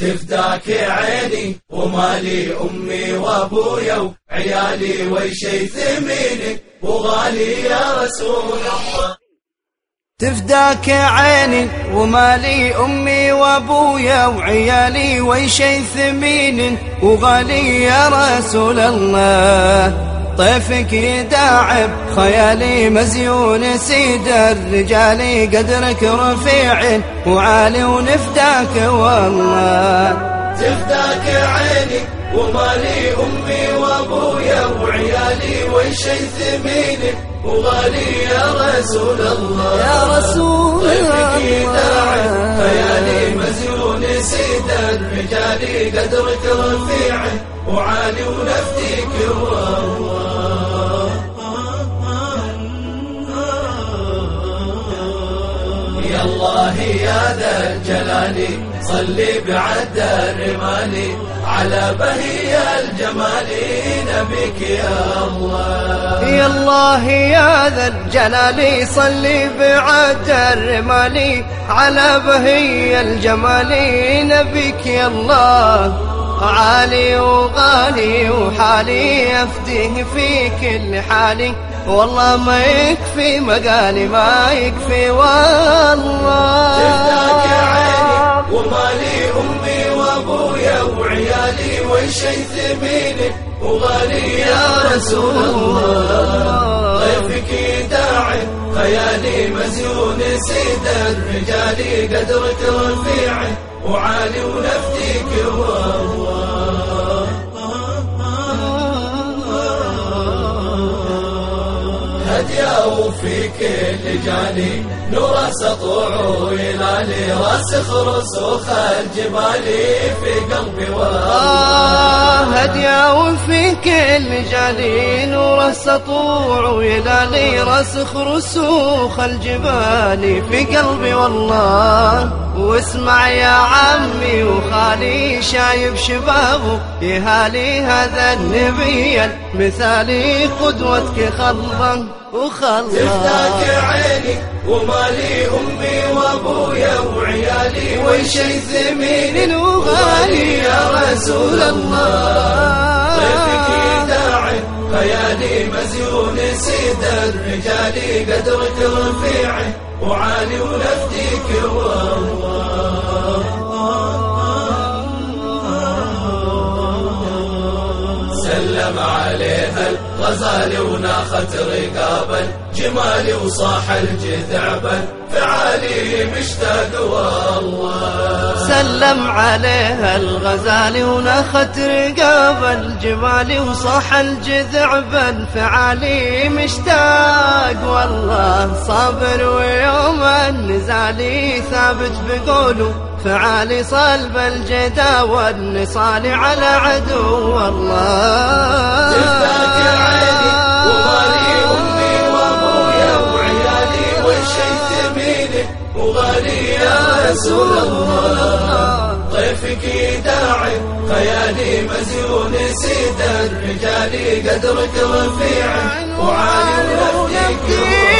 تفداك عيني ومالي أمي وأبويا وعيالي ويشي ثميني وغالي يا رسول الله. تفداك عيني ومالي أمي وأبويا وعيالي ويشي ثمين وغالي يا رسول الله. طيفك يداعب خيالي مزيون سيد الرجال قدرك رفيع وعالي ونفداك والله. تفداك عيني ومالي أمي وأبويا وعيالي ويشي ثميني وغالي يا رسول الله. يا رسول الله. خيالي مزيون سيد الرجال قدرك رفيع وعالي ونفديك والله يا الله يا ذا الجلال صلي بعد الرمال على بهي الجمال نبيك يا الله. يا الله يا ذا الجلال صلي بعد الرمال على بهي الجمال نبيك يا الله. عالي وغالي وحالي أفديه في كل حالي. والله ما يكفي مقالي ما يكفي والله. تفتاك عيني ومالي أمي وأبويا وعيالي وشي ثميني. وغالي يا رسول الله. ضيفك داعي خيالي مزيون سيد الرجال قدرك رفيع وعالي ونفتيك والله هديا في كل جاني نور سطوع ويلالي راسخ رسوخ الجبال في قلبي آه هديا وفي كل جالي نور سطوع ويلالي راسخ رسوخ الجبال في قلبي والله. واسمع يا عمي وخالي شايب شبابه يهالي هذا النبي المثالي قدوتك خلصا وخلصا تفتاك عيني ومالي أمي وأبويا وعيالي ويشي ثمين وغالي يا رسول الله. طيفك داعي خيالي مزيون سيد الرجال قدرك رفيع وعالي ونفديك والله عليها الغزال وناخت رقابا جمالي وصاح الجذعبا فعالي مشتاق والله سلم عليها الغزال وناخت رقاب الجمال وصاح الجذع فعالي مشتاق والله صابر ويوم النزال ثابت بقوله فعالي صلب الجدا والنصال على عدو. الله وغالي يا رسول الله. ضيفك داعي خيالي مزيون سيد الرجال قدرك رفيع وعالي ونفديك